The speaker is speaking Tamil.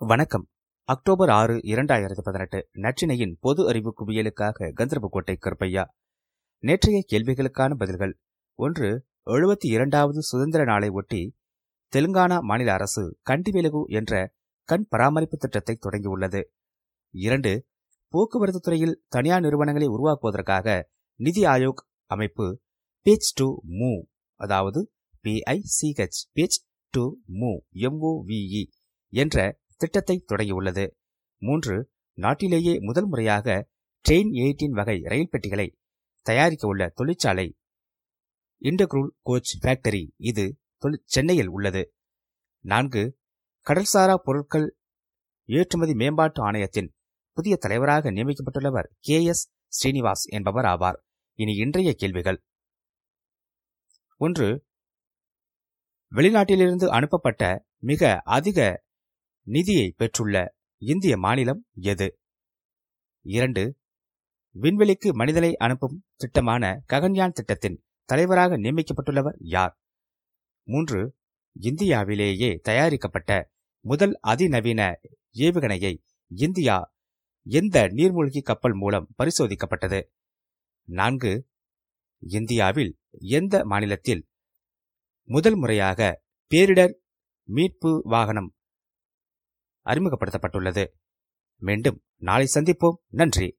வணக்கம். அக்டோபர் ஆறு இரண்டாயிரத்து பதினெட்டு. நற்றினையின் பொது அறிவு குவியலுக்காக கந்தர்போட்டை கருப்பையா. நேற்றைய கேள்விகளுக்கான பதில்கள். ஒன்று எழுபத்தி இரண்டாவது சுதந்திர நாளை ஒட்டி தெலுங்கானா மாநில அரசு கண்டிவெலுகு என்ற கண் பராமரிப்பு திட்டத்தை தொடங்கியுள்ளது. இரண்டு போக்குவரத்து துறையில் தனியார் நிறுவனங்களை உருவாக்குவதற்காக நிதி ஆயோக் அமைப்பு பேச் டு மூ அதாவது பிஐசிஹெச் பேச் டு மூ எம்ஓவிஇ என்ற திட்டத்தை தொடங்கியுள்ளது. மூன்று நாட்டிலேயே முதல் முறையாக ட்ரெயின் எயிட்டின் வகை ரயில் பெட்டிகளை தயாரிக்க உள்ள தொழிற்சாலை இண்டக்ரூல் கோச் ஃபேக்டரி இது சென்னையில் உள்ளது. நான்கு கடல்சாரா பொருட்கள் ஏற்றுமதி மேம்பாட்டு ஆணையத்தின் புதிய தலைவராக நியமிக்கப்பட்டுள்ளவர் கே எஸ் ஸ்ரீனிவாஸ் என்பவர் ஆவார். இனி இன்றைய கேள்விகள். ஒன்று வெளிநாட்டிலிருந்து அனுப்பப்பட்ட மிக அதிக நிதியை பெற்றுள்ள இந்திய மாநிலம் எது? இரண்டு விண்வெளிக்கு மனிதனை அனுப்பும் திட்டமான ககன்யான் திட்டத்தின் தலைவராக நியமிக்கப்பட்டுள்ளவர் யார்? மூன்று இந்தியாவிலேயே தயாரிக்கப்பட்ட முதல் அதிநவீன ஏவுகணையை இந்தியா எந்த நீர்மூழ்கி கப்பல் மூலம் பரிசோதிக்கப்பட்டது? நான்கு இந்தியாவில் எந்த மாநிலத்தில் முதல் முறையாக பேரிடர் மீட்பு வாகனம் அறிமுகப்படுத்தப்பட்டுள்ளது. மீண்டும் நாளை சந்திப்போம். நன்றி.